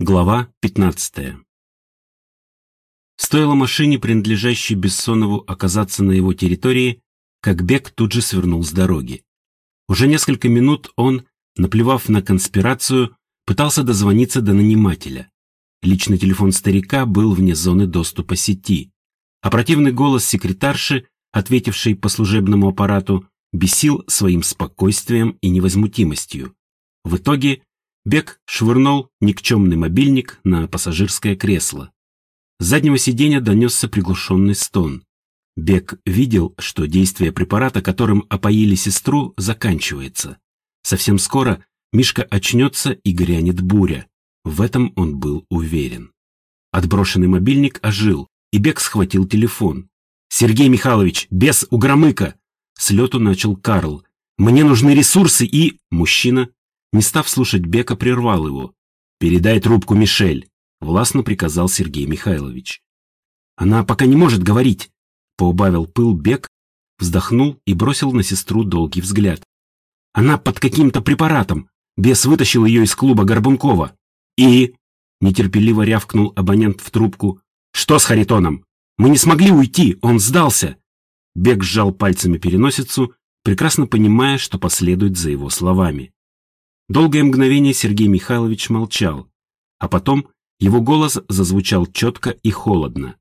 Глава 15 Стоило машине, принадлежащей Бессонову, оказаться на его территории, как Бек тут же свернул с дороги. Уже несколько минут он, наплевав на конспирацию, пытался дозвониться до нанимателя. Личный телефон старика был вне зоны доступа сети, а противный голос секретарши, ответившей по служебному аппарату, бесил своим спокойствием и невозмутимостью. В итоге Бек швырнул никчемный мобильник на пассажирское кресло. С заднего сиденья донесся приглушенный стон. Бек видел, что действие препарата, которым опоили сестру, заканчивается. Совсем скоро Мишка очнется и грянет буря. В этом он был уверен. Отброшенный мобильник ожил, и Бек схватил телефон. «Сергей Михайлович, без угромыка!» С лету начал Карл. «Мне нужны ресурсы и...» Мужчина не став слушать Бека, прервал его. «Передай трубку Мишель», — властно приказал Сергей Михайлович. «Она пока не может говорить», — поубавил пыл Бек, вздохнул и бросил на сестру долгий взгляд. «Она под каким-то препаратом. Бес вытащил ее из клуба Горбункова. И...» — нетерпеливо рявкнул абонент в трубку. «Что с Харитоном? Мы не смогли уйти, он сдался!» Бек сжал пальцами переносицу, прекрасно понимая, что последует за его словами. Долгое мгновение Сергей Михайлович молчал, а потом его голос зазвучал четко и холодно.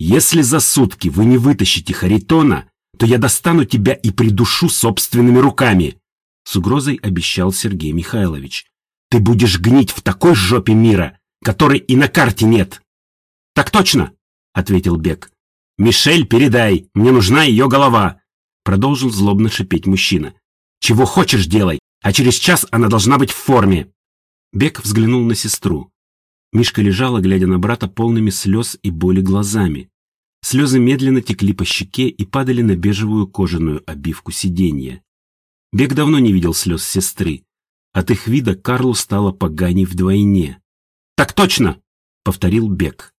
«Если за сутки вы не вытащите Харитона, то я достану тебя и придушу собственными руками!» С угрозой обещал Сергей Михайлович. «Ты будешь гнить в такой жопе мира, которой и на карте нет!» «Так точно!» — ответил Бек. «Мишель, передай, мне нужна ее голова!» Продолжил злобно шипеть мужчина. «Чего хочешь делай, а через час она должна быть в форме. Бек взглянул на сестру. Мишка лежала, глядя на брата полными слез и боли глазами. Слезы медленно текли по щеке и падали на бежевую кожаную обивку сиденья. Бек давно не видел слез сестры. От их вида Карлу стало поганей вдвойне. «Так точно!» — повторил Бек.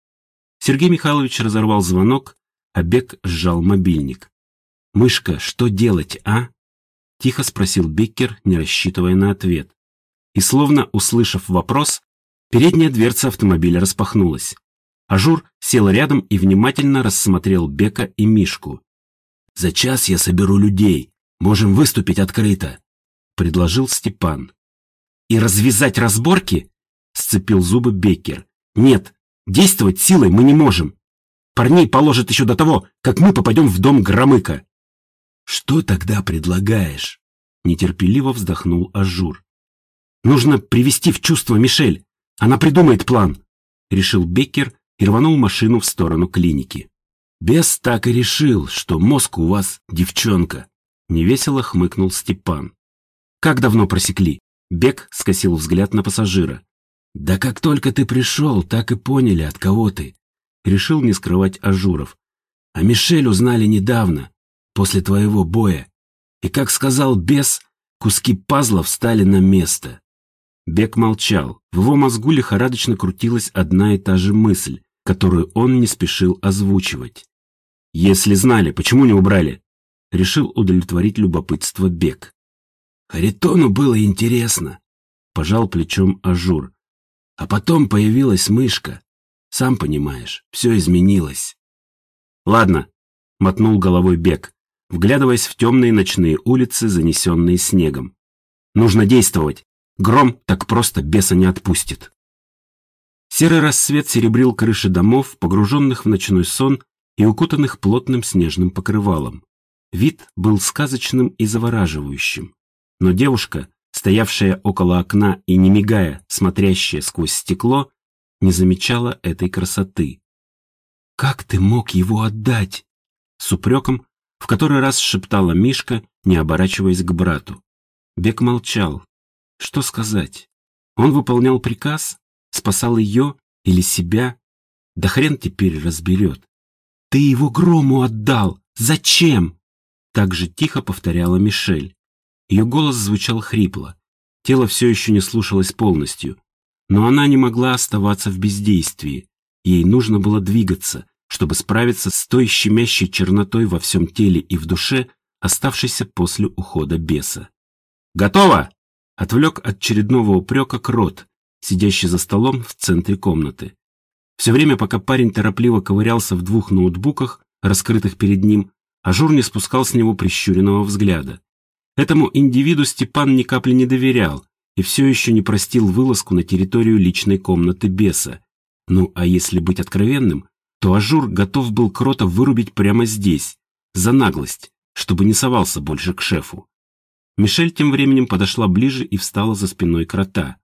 Сергей Михайлович разорвал звонок, а Бек сжал мобильник. «Мышка, что делать, а?» — тихо спросил Беккер, не рассчитывая на ответ. И словно услышав вопрос, передняя дверца автомобиля распахнулась. Ажур сел рядом и внимательно рассмотрел Бека и Мишку. «За час я соберу людей. Можем выступить открыто», — предложил Степан. «И развязать разборки?» — сцепил зубы Беккер. «Нет, действовать силой мы не можем. Парней положат еще до того, как мы попадем в дом Громыка». «Что тогда предлагаешь?» Нетерпеливо вздохнул Ажур. «Нужно привести в чувство Мишель. Она придумает план», — решил Беккер и рванул машину в сторону клиники. «Бес так и решил, что мозг у вас девчонка», — невесело хмыкнул Степан. «Как давно просекли?» Бек скосил взгляд на пассажира. «Да как только ты пришел, так и поняли, от кого ты», — решил не скрывать Ажуров. «А Мишель узнали недавно после твоего боя. И, как сказал бес, куски пазла встали на место. Бек молчал. В его мозгу лихорадочно крутилась одна и та же мысль, которую он не спешил озвучивать. «Если знали, почему не убрали?» Решил удовлетворить любопытство Бек. «Харитону было интересно», — пожал плечом Ажур. «А потом появилась мышка. Сам понимаешь, все изменилось». «Ладно», — мотнул головой Бек вглядываясь в темные ночные улицы, занесенные снегом. Нужно действовать. Гром так просто беса не отпустит. Серый рассвет серебрил крыши домов, погруженных в ночной сон и укутанных плотным снежным покрывалом. Вид был сказочным и завораживающим. Но девушка, стоявшая около окна и не мигая, смотрящая сквозь стекло, не замечала этой красоты. «Как ты мог его отдать?» С упреком в который раз шептала Мишка, не оборачиваясь к брату. Бек молчал. Что сказать? Он выполнял приказ? Спасал ее или себя? Да хрен теперь разберет. «Ты его грому отдал! Зачем?» Так же тихо повторяла Мишель. Ее голос звучал хрипло. Тело все еще не слушалось полностью. Но она не могла оставаться в бездействии. Ей нужно было двигаться, чтобы справиться с той щемящей чернотой во всем теле и в душе, оставшейся после ухода беса. «Готово!» — отвлек от очередного упрека крот. сидящий за столом в центре комнаты. Все время, пока парень торопливо ковырялся в двух ноутбуках, раскрытых перед ним, Ажур не спускал с него прищуренного взгляда. Этому индивиду Степан ни капли не доверял и все еще не простил вылазку на территорию личной комнаты беса. Ну, а если быть откровенным, то Ажур готов был Крота вырубить прямо здесь, за наглость, чтобы не совался больше к шефу. Мишель тем временем подошла ближе и встала за спиной Крота.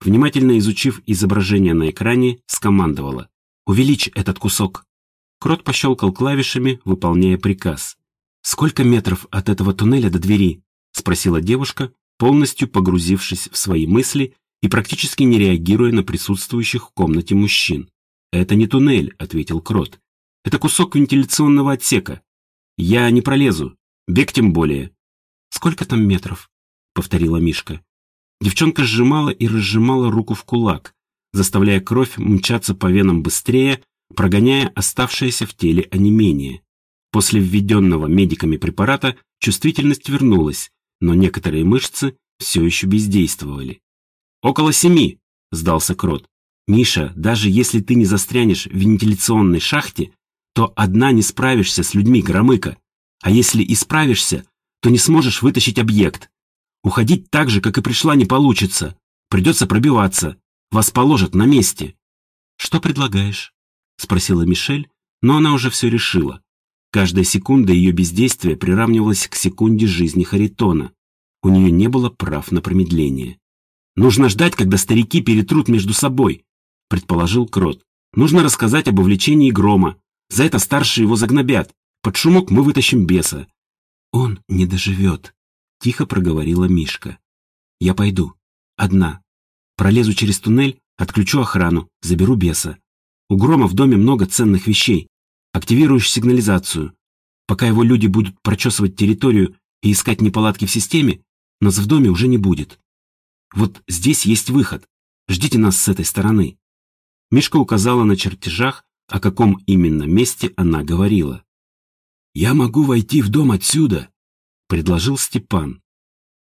Внимательно изучив изображение на экране, скомандовала. «Увеличь этот кусок». Крот пощелкал клавишами, выполняя приказ. «Сколько метров от этого туннеля до двери?» – спросила девушка, полностью погрузившись в свои мысли и практически не реагируя на присутствующих в комнате мужчин. «Это не туннель», — ответил Крот. «Это кусок вентиляционного отсека. Я не пролезу. Бег тем более». «Сколько там метров?» — повторила Мишка. Девчонка сжимала и разжимала руку в кулак, заставляя кровь мчаться по венам быстрее, прогоняя оставшееся в теле онемение. После введенного медиками препарата чувствительность вернулась, но некоторые мышцы все еще бездействовали. «Около семи!» – сдался Крот. «Миша, даже если ты не застрянешь в вентиляционной шахте, то одна не справишься с людьми Громыка. А если и справишься, то не сможешь вытащить объект. Уходить так же, как и пришла, не получится. Придется пробиваться. Вас положат на месте». «Что предлагаешь?» – спросила Мишель, но она уже все решила. Каждая секунда ее бездействия приравнивалась к секунде жизни Харитона. У нее не было прав на промедление. «Нужно ждать, когда старики перетрут между собой», — предположил Крот. «Нужно рассказать об увлечении грома. За это старшие его загнобят. Под шумок мы вытащим беса». «Он не доживет», — тихо проговорила Мишка. «Я пойду. Одна. Пролезу через туннель, отключу охрану, заберу беса. У грома в доме много ценных вещей. Активируешь сигнализацию. Пока его люди будут прочесывать территорию и искать неполадки в системе, нас в доме уже не будет. Вот здесь есть выход. Ждите нас с этой стороны. Мишка указала на чертежах, о каком именно месте она говорила. «Я могу войти в дом отсюда», — предложил Степан.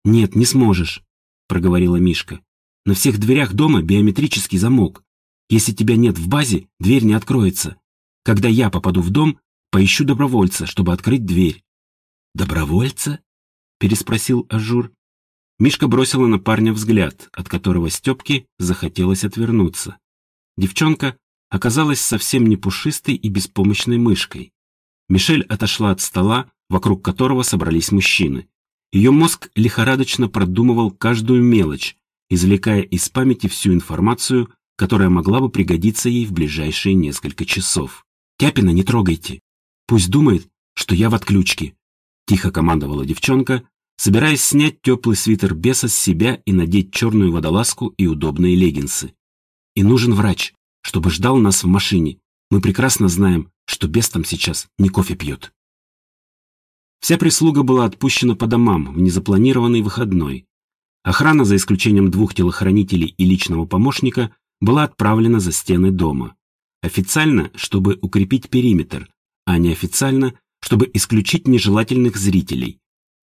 «Нет, не сможешь», — проговорила Мишка. «На всех дверях дома биометрический замок. Если тебя нет в базе, дверь не откроется. Когда я попаду в дом, поищу добровольца, чтобы открыть дверь». «Добровольца?» – переспросил Ажур. Мышка бросила на парня взгляд, от которого Степке захотелось отвернуться. Девчонка оказалась совсем не пушистой и беспомощной мышкой. Мишель отошла от стола, вокруг которого собрались мужчины. Ее мозг лихорадочно продумывал каждую мелочь, извлекая из памяти всю информацию, которая могла бы пригодиться ей в ближайшие несколько часов. Тяпина не трогайте. Пусть думает, что я в отключке. Тихо командовала девчонка, собираясь снять теплый свитер беса с себя и надеть черную водолазку и удобные леггинсы. И нужен врач, чтобы ждал нас в машине. Мы прекрасно знаем, что бес там сейчас не кофе пьет. Вся прислуга была отпущена по домам в незапланированный выходной. Охрана, за исключением двух телохранителей и личного помощника, была отправлена за стены дома. Официально, чтобы укрепить периметр, а неофициально, чтобы исключить нежелательных зрителей.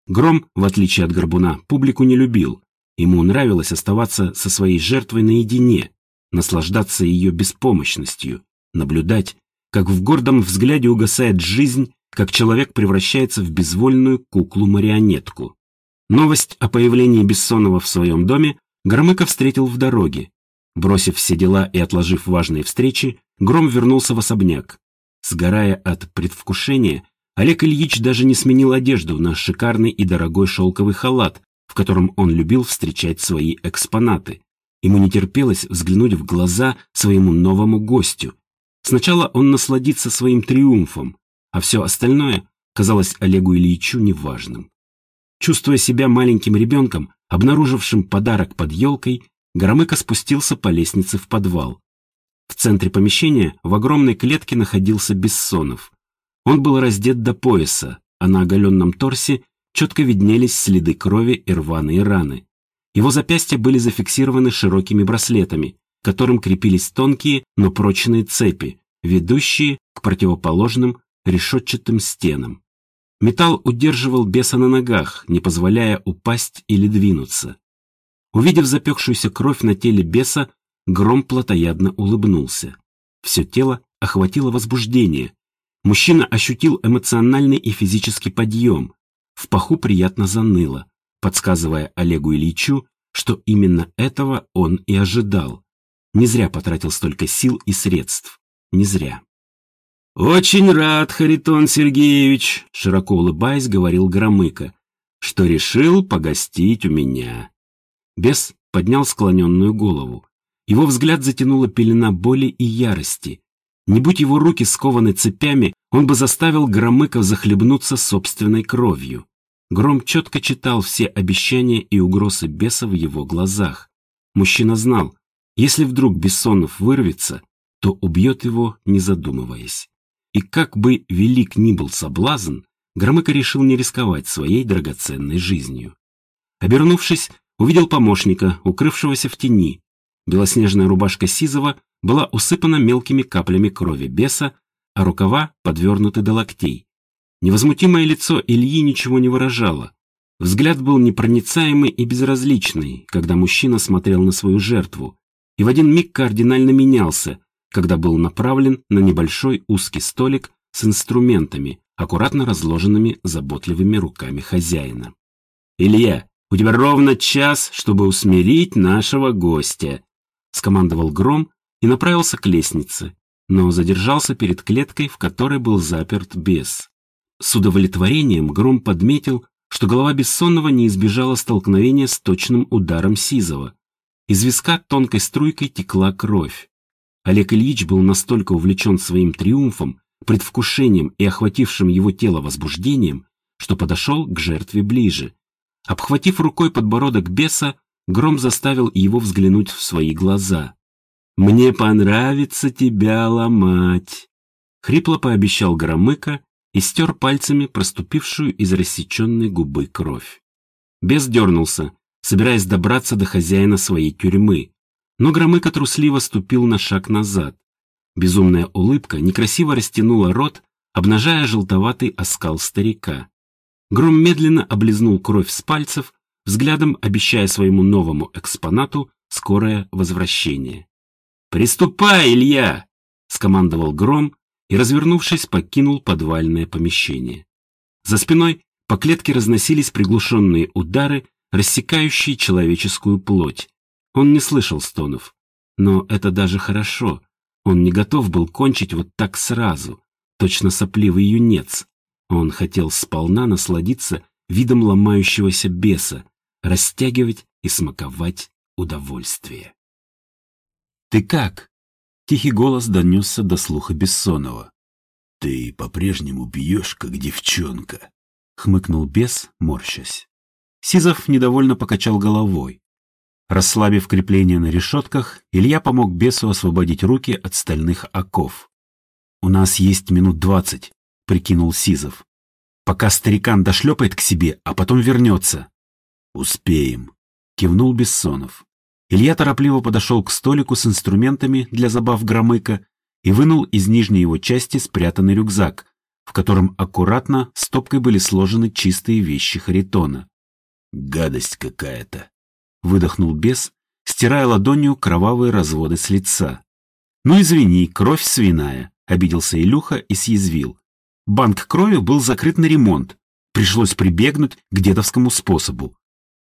Гром, в отличие от Горбуна, публику не любил. Ему нравилось оставаться со своей жертвой наедине, наслаждаться ее беспомощностью, наблюдать, как в гордом взгляде угасает жизнь, как человек превращается в безвольную куклу-марионетку. Новость о появлении Бессонова в своем доме Громыко встретил в дороге. Бросив все дела и отложив важные встречи, Гром вернулся в особняк. Сгорая от предвкушения, Олег Ильич даже не сменил одежду на шикарный и дорогой шелковый халат, в котором он любил встречать свои экспонаты. Ему не терпелось взглянуть в глаза своему новому гостю. Сначала он насладится своим триумфом, а все остальное казалось Олегу Ильичу неважным. Чувствуя себя маленьким ребенком, обнаружившим подарок под елкой, Громыко спустился по лестнице в подвал. В центре помещения в огромной клетке находился Бессонов. Он был раздет до пояса, а на оголенном торсе четко виднелись следы крови и рваные раны. Его запястья были зафиксированы широкими браслетами, к которым крепились тонкие, но прочные цепи, ведущие к противоположным решетчатым стенам. Металл удерживал беса на ногах, не позволяя упасть или двинуться. Увидев запекшуюся кровь на теле беса, Гром плотоядно улыбнулся. Все тело охватило возбуждение. Мужчина ощутил эмоциональный и физический подъем. В паху приятно заныло, подсказывая Олегу Ильичу, что именно этого он и ожидал. Не зря потратил столько сил и средств. Не зря. «Очень рад, Харитон Сергеевич», — широко улыбаясь, говорил Громыко, «что решил погостить у меня». Бес поднял склоненную голову. Его взгляд затянула пелена боли и ярости. Не будь его руки скованы цепями, он бы заставил Громыков захлебнуться собственной кровью. Гром четко читал все обещания и угрозы беса в его глазах. Мужчина знал, если вдруг Бессонов вырвется, то убьет его, не задумываясь. И как бы велик ни был соблазн, Громыко решил не рисковать своей драгоценной жизнью. Обернувшись, увидел помощника, укрывшегося в тени. Белоснежная рубашка Сизова была усыпана мелкими каплями крови беса, а рукава подвернуты до локтей. Невозмутимое лицо Ильи ничего не выражало. Взгляд был непроницаемый и безразличный, когда мужчина смотрел на свою жертву, и в один миг кардинально менялся, когда был направлен на небольшой узкий столик с инструментами, аккуратно разложенными заботливыми руками хозяина. «Илья, у тебя ровно час, чтобы усмирить нашего гостя», скомандовал Гром и направился к лестнице, но задержался перед клеткой, в которой был заперт бес. С удовлетворением Гром подметил, что голова Бессонного не избежала столкновения с точным ударом Сизова. Из виска тонкой струйкой текла кровь. Олег Ильич был настолько увлечен своим триумфом, предвкушением и охватившим его тело возбуждением, что подошел к жертве ближе. Обхватив рукой подбородок беса, Гром заставил его взглянуть в свои глаза. «Мне понравится тебя ломать», — хрипло пообещал Громыка и стер пальцами проступившую из рассеченной губы кровь. Бес дернулся, собираясь добраться до хозяина своей тюрьмы, но Громыко трусливо ступил на шаг назад. Безумная улыбка некрасиво растянула рот, обнажая желтоватый оскал старика. Гром медленно облизнул кровь с пальцев, взглядом обещая своему новому экспонату скорое возвращение. «Приступай, Илья!» — скомандовал Гром и, развернувшись, покинул подвальное помещение. За спиной по клетке разносились приглушенные удары, рассекающие человеческую плоть. Он не слышал стонов. Но это даже хорошо. Он не готов был кончить вот так сразу, точно сопливый юнец. Он хотел сполна насладиться видом ломающегося беса, растягивать и смаковать удовольствие. «Ты как?» — тихий голос донесся до слуха Бессонова. «Ты по-прежнему пьешь, как девчонка», — хмыкнул бес, морщась. Сизов недовольно покачал головой. Расслабив крепление на решетках, Илья помог бесу освободить руки от стальных оков. «У нас есть минут двадцать», — прикинул Сизов. «Пока старикан дошлепает к себе, а потом вернется». «Успеем», — кивнул Бессонов. Илья торопливо подошел к столику с инструментами для забав Громыка и вынул из нижней его части спрятанный рюкзак, в котором аккуратно стопкой были сложены чистые вещи Харитона. «Гадость какая-то», выдохнул бес, стирая ладонью кровавые разводы с лица. «Ну извини, кровь свиная», — обиделся Илюха и съязвил. Банк крови был закрыт на ремонт. Пришлось прибегнуть к дедовскому способу.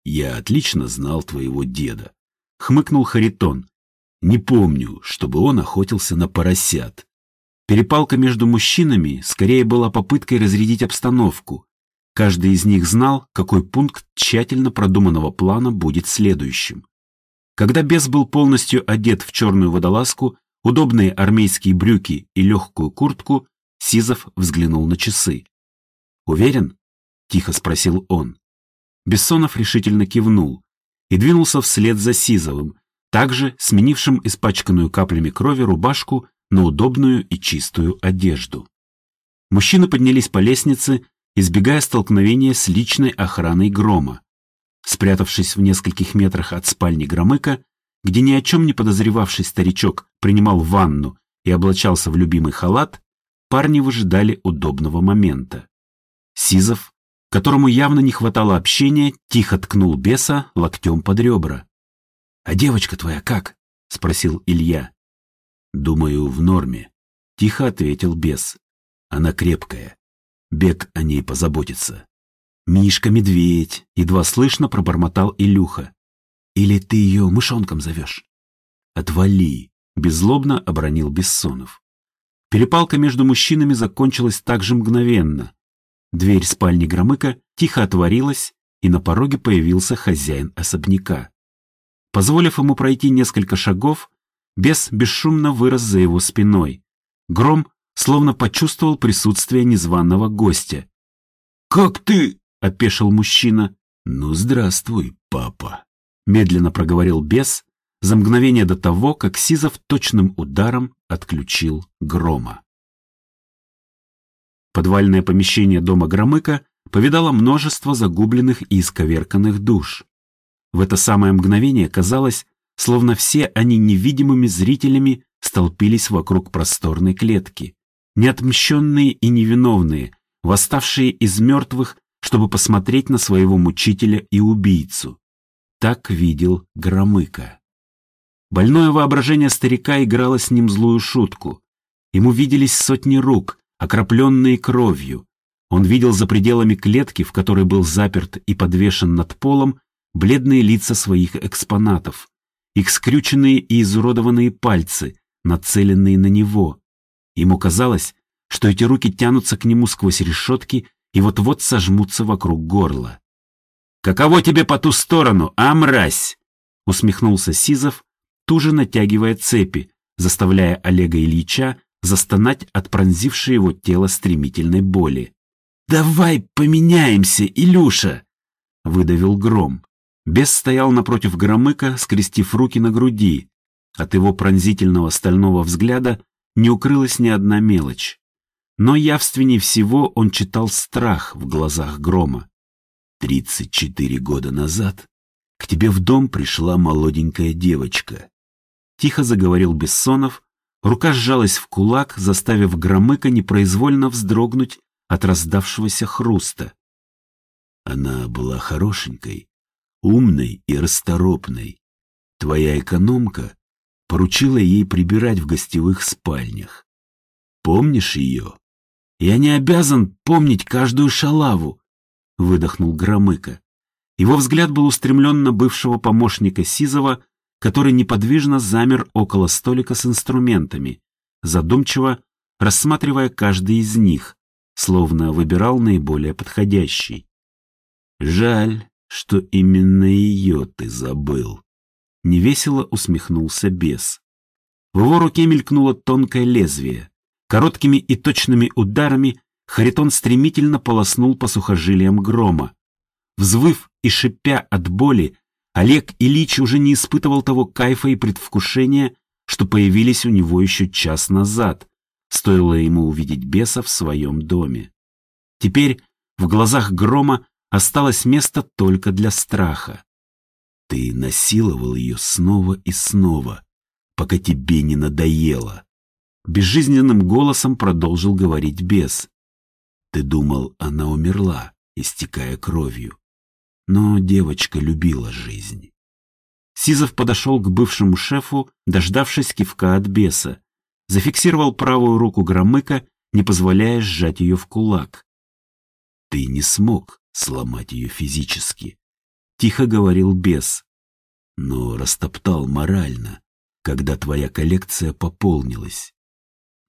«Я отлично знал твоего деда», — хмыкнул Харитон. «Не помню, чтобы он охотился на поросят». Перепалка между мужчинами скорее была попыткой разрядить обстановку, Каждый из них знал, какой пункт тщательно продуманного плана будет следующим. Когда бес был полностью одет в черную водолазку, удобные армейские брюки и легкую куртку, Сизов взглянул на часы. «Уверен?» — тихо спросил он. Бессонов решительно кивнул и двинулся вслед за Сизовым, также сменившим испачканную каплями крови рубашку на удобную и чистую одежду. Мужчины поднялись по лестнице избегая столкновения с личной охраной Грома. Спрятавшись в нескольких метрах от спальни Громыка, где ни о чем не подозревавший старичок принимал ванну и облачался в любимый халат, парни выжидали удобного момента. Сизов, которому явно не хватало общения, тихо ткнул беса локтем под ребра. «А девочка твоя как?» — спросил Илья. «Думаю, в норме», — тихо ответил бес. «Она крепкая. Бег о ней позаботится». «Мишка-медведь», — едва слышно пробормотал Илюха. «Или ты ее мышонком зовешь?» «Отвали», — беззлобно обронил Бессонов. Перепалка между мужчинами закончилась так же мгновенно. Дверь спальни Громыка тихо отворилась, и на пороге появился хозяин особняка. Позволив ему пройти несколько шагов, бес бесшумно вырос за его спиной. Гром словно почувствовал присутствие незваного гостя. «Как ты?» — опешил мужчина. «Ну, здравствуй, папа», — медленно проговорил бес за мгновение до того, как Сизов точным ударом отключил грома. Подвальное помещение дома Громыка повидало множество загубленных и исковерканных душ. В это самое мгновение казалось, словно все они невидимыми зрителями столпились вокруг просторной клетки, неотмщенные и невиновные, восставшие из мертвых, чтобы посмотреть на своего мучителя и убийцу. Так видел Громыка. Больное воображение старика играло с ним злую шутку. Ему виделись сотни рук, окропленные кровью, он видел за пределами клетки, в которой был заперт и подвешен над полом, бледные лица своих экспонатов, их скрюченные и изуродованные пальцы, нацеленные на него. Ему казалось, что эти руки тянутся к нему сквозь решетки и вот-вот сожмутся вокруг горла. «Каково тебе по ту сторону, а, мразь?» усмехнулся Сизов, туже натягивая цепи, заставляя Олега Ильича застонать от пронзившей его тело стремительной боли. «Давай поменяемся, Илюша!» — выдавил гром. Бес стоял напротив Громыка, скрестив руки на груди. От его пронзительного стального взгляда не укрылась ни одна мелочь. Но явственней всего он читал страх в глазах Грома. «Тридцать четыре года назад к тебе в дом пришла молоденькая девочка», — тихо заговорил Бессонов, рука сжалась в кулак, заставив Громыка непроизвольно вздрогнуть от раздавшегося хруста. Она была хорошенькой, умной и расторопной. Твоя экономка поручила ей прибирать в гостевых спальнях. Помнишь ее? Я не обязан помнить каждую шалаву, выдохнул Громыка. Его взгляд был устремлен на бывшего помощника Сизова, который неподвижно замер около столика с инструментами, задумчиво рассматривая каждый из них, словно выбирал наиболее подходящий. «Жаль, что именно ее ты забыл», — невесело усмехнулся бес. В его руке мелькнуло тонкое лезвие. Короткими и точными ударами Харитон стремительно полоснул по сухожилиям грома. Взвыв и шипя от боли, Олег Ильич уже не испытывал того кайфа и предвкушения, что появились у него еще час назад, стоило ему увидеть беса в своем доме. Теперь в глазах грома осталось место только для страха. Ты насиловал ее снова и снова, пока тебе не надоело. Безжизненным голосом продолжил говорить бес. Ты думал, она умерла, истекая кровью. Но девочка любила жизнь. Сизов подошел к бывшему шефу, дождавшись кивка от беса, зафиксировал правую руку Громыка, не позволяя сжать ее в кулак. «Ты не смог сломать ее физически», — тихо говорил бес, «но растоптал морально, когда твоя коллекция пополнилась.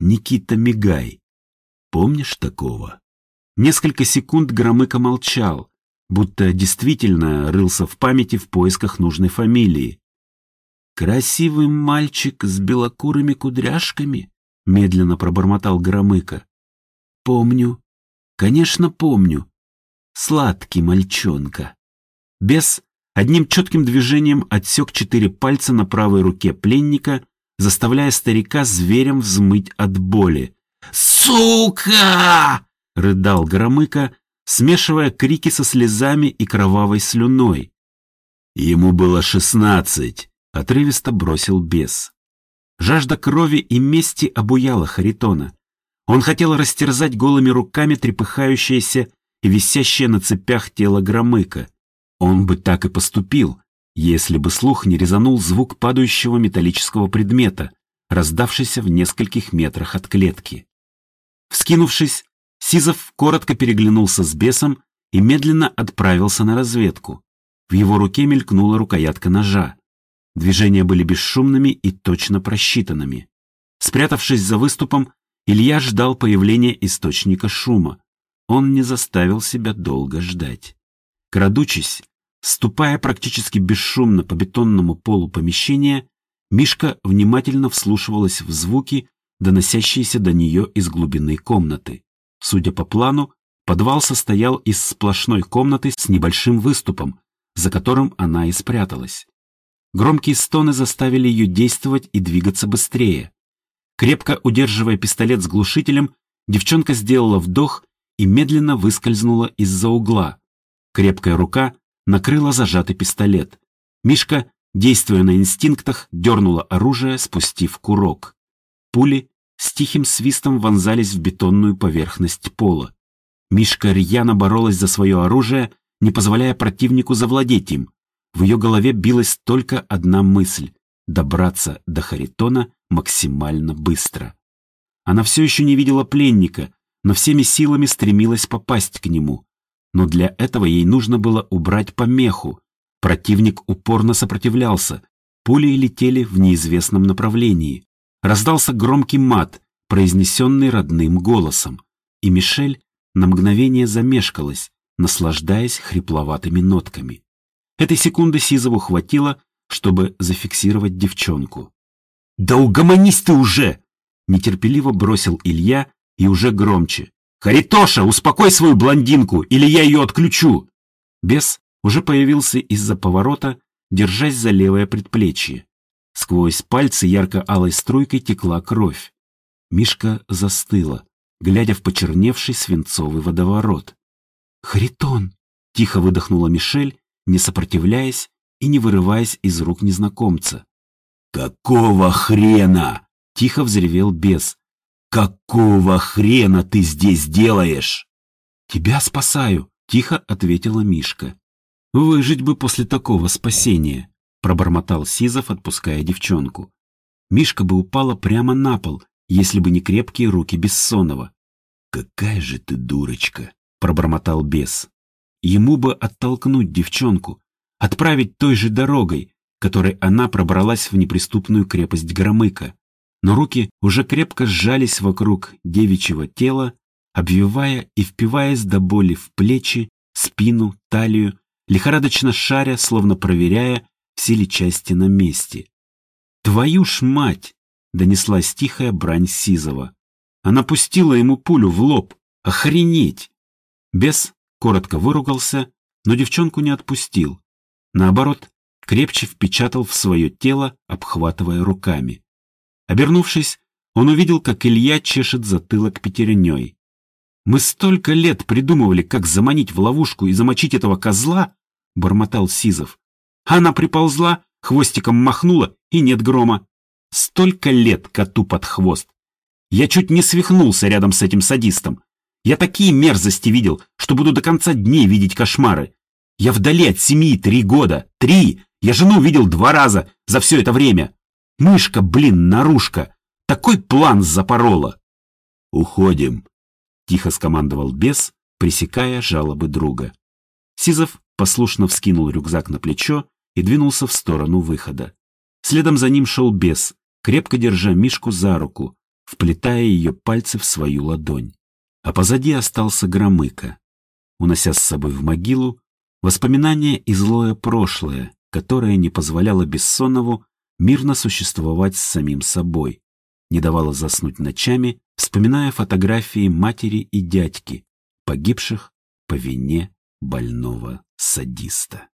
Никита Мигай, помнишь такого?» Несколько секунд Громыко молчал, будто действительно рылся в памяти в поисках нужной фамилии. «Красивый мальчик с белокурыми кудряшками?» — медленно пробормотал Громыко. «Помню. Конечно, помню. Сладкий мальчонка». Бес одним четким движением отсек четыре пальца на правой руке пленника, заставляя старика зверем взмыть от боли. «Сука!» — рыдал Громыко, смешивая крики со слезами и кровавой слюной. «Ему было шестнадцать!» Отрывисто бросил бес. Жажда крови и мести обуяла Харитона. Он хотел растерзать голыми руками трепыхающееся и висящее на цепях тело Громыка. Он бы так и поступил, если бы слух не резанул звук падающего металлического предмета, раздавшийся в нескольких метрах от клетки. Вскинувшись, Сизов коротко переглянулся с бесом и медленно отправился на разведку. В его руке мелькнула рукоятка ножа. Движения были бесшумными и точно просчитанными. Спрятавшись за выступом, Илья ждал появления источника шума. Он не заставил себя долго ждать. Крадучись, ступая практически бесшумно по бетонному полу помещения, Мишка внимательно вслушивалась в звуки, доносящиеся до нее из глубины комнаты. Судя по плану, подвал состоял из сплошной комнаты с небольшим выступом, за которым она и спряталась. Громкие стоны заставили ее действовать и двигаться быстрее. Крепко удерживая пистолет с глушителем, девчонка сделала вдох и медленно выскользнула из-за угла. Крепкая рука накрыла зажатый пистолет. Мишка, действуя на инстинктах, дернула оружие, спустив курок. Пули с тихим свистом вонзались в бетонную поверхность пола. Мишка рьяно боролась за свое оружие, не позволяя противнику завладеть им. В ее голове билась только одна мысль — добраться до Харитона максимально быстро. Она все еще не видела пленника, но всеми силами стремилась попасть к нему. Но для этого ей нужно было убрать помеху. Противник упорно сопротивлялся. Пули летели в неизвестном направлении. Раздался громкий мат, произнесенный родным голосом. И Мишель на мгновение замешкалась, наслаждаясь хрипловатыми нотками. Этой секунды Сизову хватило, чтобы зафиксировать девчонку. «Да угомонись ты уже!» Нетерпеливо бросил Илья и уже громче. «Харитоша, успокой свою блондинку, или я ее отключу!» Бес уже появился из-за поворота, держась за левое предплечье. Сквозь пальцы ярко-алой струйкой текла кровь. Мишка застыла, глядя в почерневший свинцовый водоворот. «Харитон!» — тихо выдохнула Мишель, не сопротивляясь и не вырываясь из рук незнакомца. «Какого хрена?» — тихо взревел бес. «Какого хрена ты здесь делаешь?» «Тебя спасаю», — тихо ответила Мишка. «Выжить бы после такого спасения», — пробормотал Сизов, отпуская девчонку. Мишка бы упала прямо на пол, если бы не крепкие руки Бессонова. «Какая же ты дурочка!» — пробормотал бес. Ему бы оттолкнуть девчонку, отправить той же дорогой, которой она пробралась в неприступную крепость Громыка. Но руки уже крепко сжались вокруг девичьего тела, обвивая и впиваясь до боли в плечи, спину, талию, лихорадочно шаря, словно проверяя, все ли части на месте. «Твою ж мать!» — донеслась тихая брань Сизова. Она пустила ему пулю в лоб. Охренеть! Бес коротко выругался, но девчонку не отпустил. Наоборот, крепче впечатал в свое тело, обхватывая руками. Обернувшись, он увидел, как Илья чешет затылок пятерней. «Мы столько лет придумывали, как заманить в ловушку и замочить этого козла!» — бормотал Сизов. Она приползла, хвостиком махнула, и нет грома. Столько лет коту под хвост. Я чуть не свихнулся рядом с этим садистом. Я такие мерзости видел, что буду до конца дней видеть кошмары. Я вдали от семьи три года. Три! Я жену видел два раза за все это время. Мышка, блин, наружка. Такой план запорола. Уходим, тихо скомандовал бес, пресекая жалобы друга. Сизов послушно вскинул рюкзак на плечо и двинулся в сторону выхода. Следом за ним шел бес, крепко держа Мишку за руку, вплетая ее пальцы в свою ладонь а позади остался Громыка, унося с собой в могилу воспоминания и злое прошлое, которое не позволяло Бессонову мирно существовать с самим собой, не давало заснуть ночами, вспоминая фотографии матери и дядьки, погибших по вине больного садиста.